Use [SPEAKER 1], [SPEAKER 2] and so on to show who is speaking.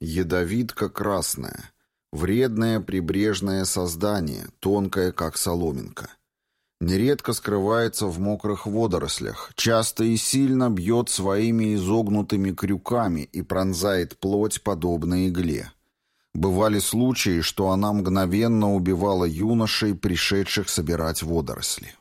[SPEAKER 1] Ядовитка красная. Вредное прибрежное создание, тонкое, как соломинка. Нередко скрывается в мокрых водорослях, часто и сильно бьет своими изогнутыми крюками и пронзает плоть, подобно игле. Бывали случаи, что она мгновенно убивала юношей, пришедших собирать водоросли.